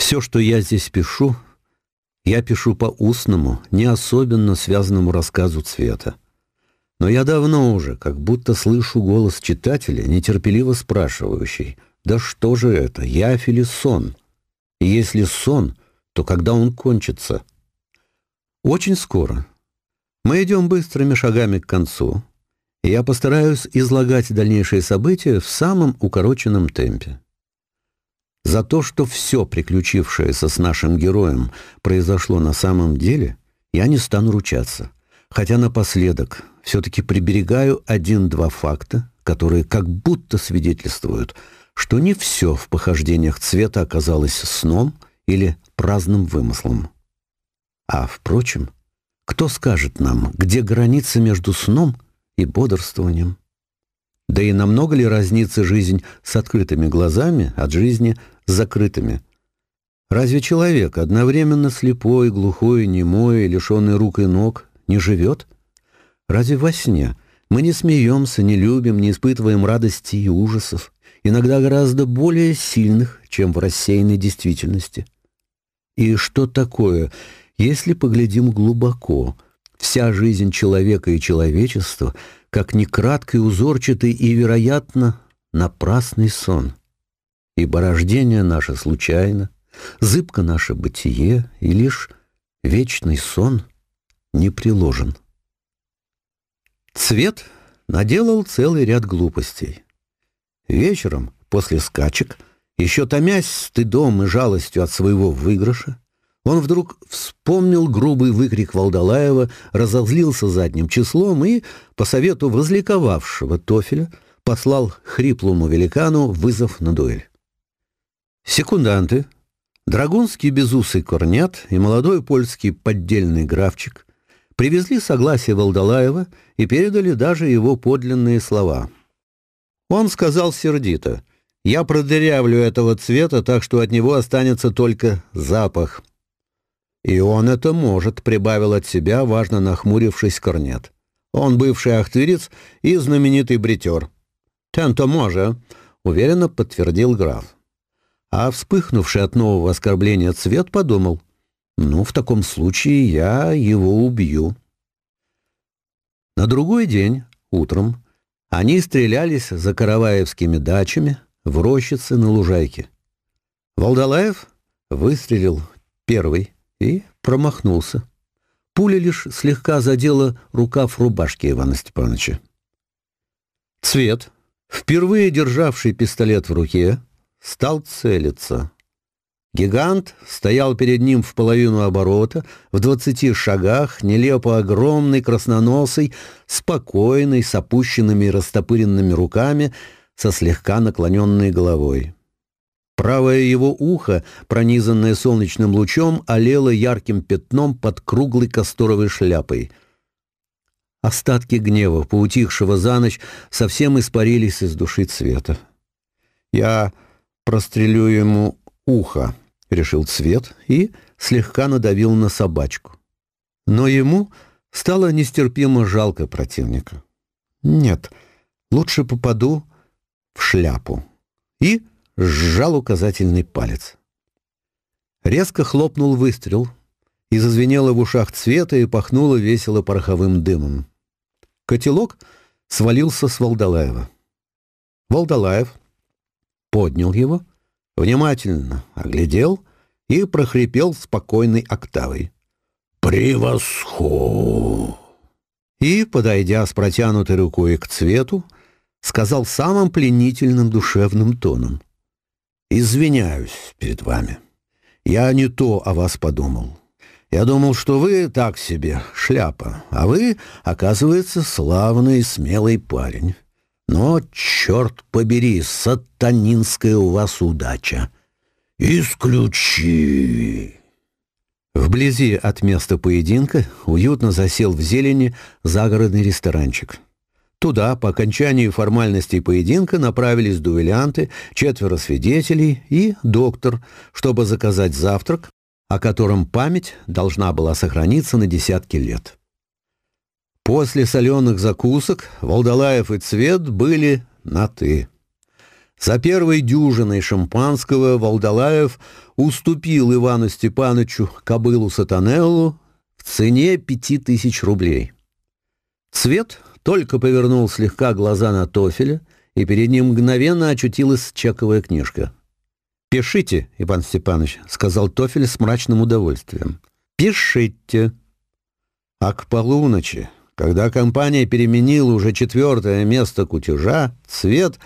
Все, что я здесь пишу, я пишу по устному, не особенно связанному рассказу цвета. Но я давно уже как будто слышу голос читателя, нетерпеливо спрашивающий, «Да что же это, явь или сон? И если сон, то когда он кончится?» Очень скоро. Мы идем быстрыми шагами к концу, и я постараюсь излагать дальнейшие события в самом укороченном темпе. За то, что все приключившееся с нашим героем произошло на самом деле, я не стану ручаться, хотя напоследок все-таки приберегаю один-два факта, которые как будто свидетельствуют, что не все в похождениях цвета оказалось сном или праздным вымыслом. А, впрочем, кто скажет нам, где граница между сном и бодрствованием? Да и намного ли закрытыми. Разве человек, одновременно слепой, глухой, немой, лишенный рук и ног, не живет? Разве во сне мы не смеемся, не любим, не испытываем радости и ужасов, иногда гораздо более сильных, чем в рассеянной действительности? И что такое, если поглядим глубоко, вся жизнь человека и человечества, как некраткий, узорчатый и, вероятно, напрасный сон – и порождение наше случайно, зыбко наше бытие, и лишь вечный сон не приложен. Цвет наделал целый ряд глупостей. Вечером, после скачек, еще томясь стыдом и жалостью от своего выигрыша, он вдруг вспомнил грубый выкрик Волдалаева, разозлился задним числом и, по совету возликовавшего Тофеля, послал хриплому великану вызов на дуэль. Секунданты, драгунский безусый корнет и молодой польский поддельный графчик привезли согласие Волдалаева и передали даже его подлинные слова. Он сказал сердито, «Я продырявлю этого цвета так, что от него останется только запах». «И он это может», — прибавил от себя, важно нахмурившись корнет. «Он бывший ахтырец и знаменитый бритер». «Тенто може», — уверенно подтвердил граф. а вспыхнувший от нового оскорбления цвет подумал, «Ну, в таком случае я его убью». На другой день, утром, они стрелялись за караваевскими дачами в рощице на лужайке. Волдалаев выстрелил первый и промахнулся. Пуля лишь слегка задела рукав рубашки Ивана Степановича. Цвет, впервые державший пистолет в руке, стал целиться. Гигант стоял перед ним в половину оборота, в двадцати шагах, нелепо огромный, красноносый, спокойный, с опущенными и растопыренными руками, со слегка наклоненной головой. Правое его ухо, пронизанное солнечным лучом, олело ярким пятном под круглой касторовой шляпой. Остатки гнева, поутихшего за ночь, совсем испарились из души цвета. «Я прострелю ему ухо, решил Цвет и слегка надавил на собачку. Но ему стало нестерпимо жалко противника. Нет, лучше попаду в шляпу. И сжал указательный палец. Резко хлопнул выстрел и зазвенело в ушах цвета и пахнуло весело пороховым дымом. Котелок свалился с Волдалаева. Волдалаев, поднял его, внимательно оглядел и прохрипел спокойной октавой. «Превосход!» И, подойдя с протянутой рукой к цвету, сказал самым пленительным душевным тоном. «Извиняюсь перед вами. Я не то о вас подумал. Я думал, что вы так себе, шляпа, а вы, оказывается, славный и смелый парень». Но, черт побери, сатанинская у вас удача. Исключи. Вблизи от места поединка уютно засел в зелени загородный ресторанчик. Туда по окончании формальностей поединка направились дуэлянты, четверо свидетелей и доктор, чтобы заказать завтрак, о котором память должна была сохраниться на десятки лет. После соленых закусок Волдалаев и Цвет были на «ты». За первой дюжиной шампанского Волдалаев уступил Ивану Степановичу кобылу Сатанеллу в цене пяти тысяч рублей. Цвет только повернул слегка глаза на Тофеля, и перед ним мгновенно очутилась чековая книжка. «Пишите, Иван Степанович», — сказал Тофель с мрачным Когда компания переменила уже четвертое место кутежа, цвет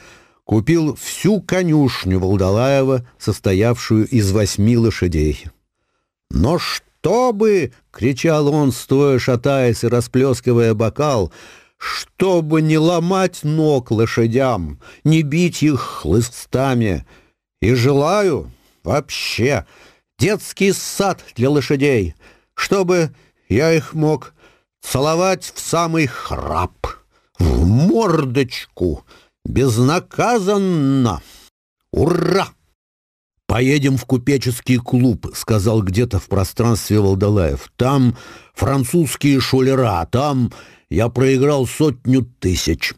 купил всю конюшню Волдалаева, состоявшую из восьми лошадей. «Но что бы!» — кричал он, стоя, шатаясь и расплескивая бокал — чтобы не ломать ног лошадям, не бить их хлыстами. И желаю вообще детский сад для лошадей, чтобы я их мог Целовать в самый храп, в мордочку, безнаказанно. Ура! «Поедем в купеческий клуб», — сказал где-то в пространстве Волдалаев. «Там французские шулера, а там я проиграл сотню тысяч».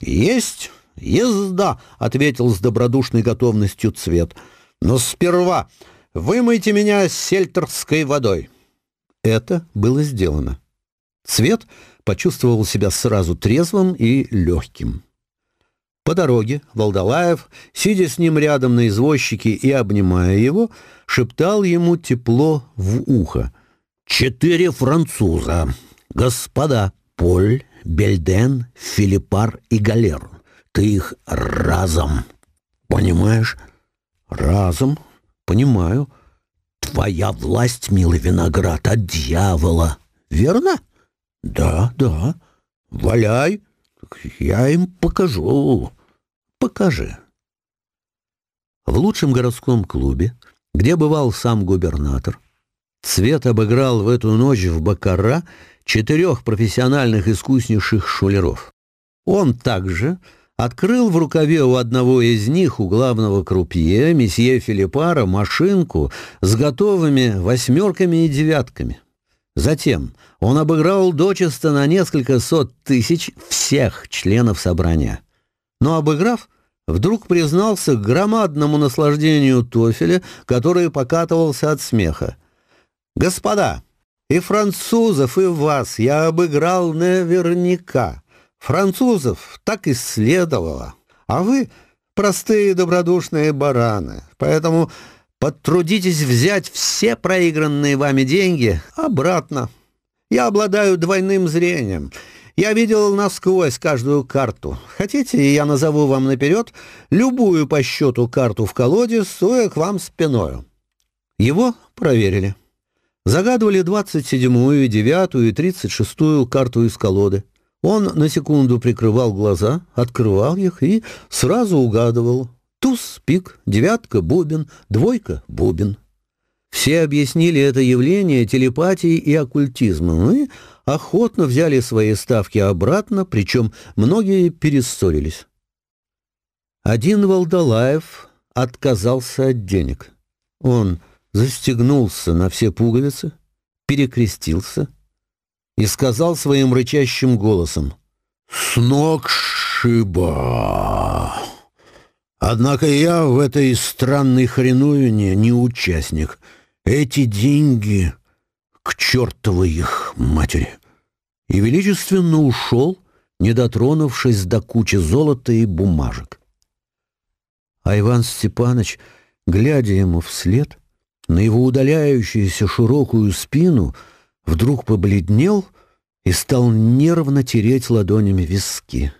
«Есть езда», — ответил с добродушной готовностью Цвет. «Но сперва вымойте меня сельтерской водой». Это было сделано цвет, почувствовал себя сразу трезвым и легким. По дороге Волдалаев, сидя с ним рядом на извозчике и обнимая его, шептал ему тепло в ухо. «Четыре француза! Господа! Поль, Бельден, Филиппар и Галер. Ты их разом! Понимаешь? Разом! Понимаю! Твоя власть, милый виноград, от дьявола! Верно?» Да, да. Валяй. Я им покажу. Покажи. В лучшем городском клубе, где бывал сам губернатор, Цвет обыграл в эту ночь в Бакара четырех профессиональных искуснейших шулеров. Он также открыл в рукаве у одного из них, у главного крупье, месье Филиппара, машинку с готовыми восьмерками и девятками — Затем он обыграл дочисто на несколько сот тысяч всех членов собрания. Но обыграв, вдруг признался к громадному наслаждению Тофеля, который покатывался от смеха. «Господа, и французов, и вас я обыграл наверняка. Французов так и следовало. А вы простые добродушные бараны, поэтому Потрудитесь взять все проигранные вами деньги обратно. Я обладаю двойным зрением. Я видел насквозь каждую карту. Хотите, я назову вам наперед любую по счету карту в колоде, стоя к вам спиною». Его проверили. Загадывали 27-ю, 9-ю и 36-ю карту из колоды. Он на секунду прикрывал глаза, открывал их и сразу угадывал, Туз, пик, девятка, бубен, двойка, бубен. Все объяснили это явление телепатией и оккультизмом, и охотно взяли свои ставки обратно, причем многие перессорились. Один Волдалаев отказался от денег. Он застегнулся на все пуговицы, перекрестился и сказал своим рычащим голосом «С ног шиба!» Однако я в этой странной хреновине не участник. Эти деньги к чертовой их матери. И величественно ушел, не дотронувшись до кучи золота и бумажек. А Иван Степанович, глядя ему вслед, на его удаляющуюся широкую спину, вдруг побледнел и стал нервно тереть ладонями виски.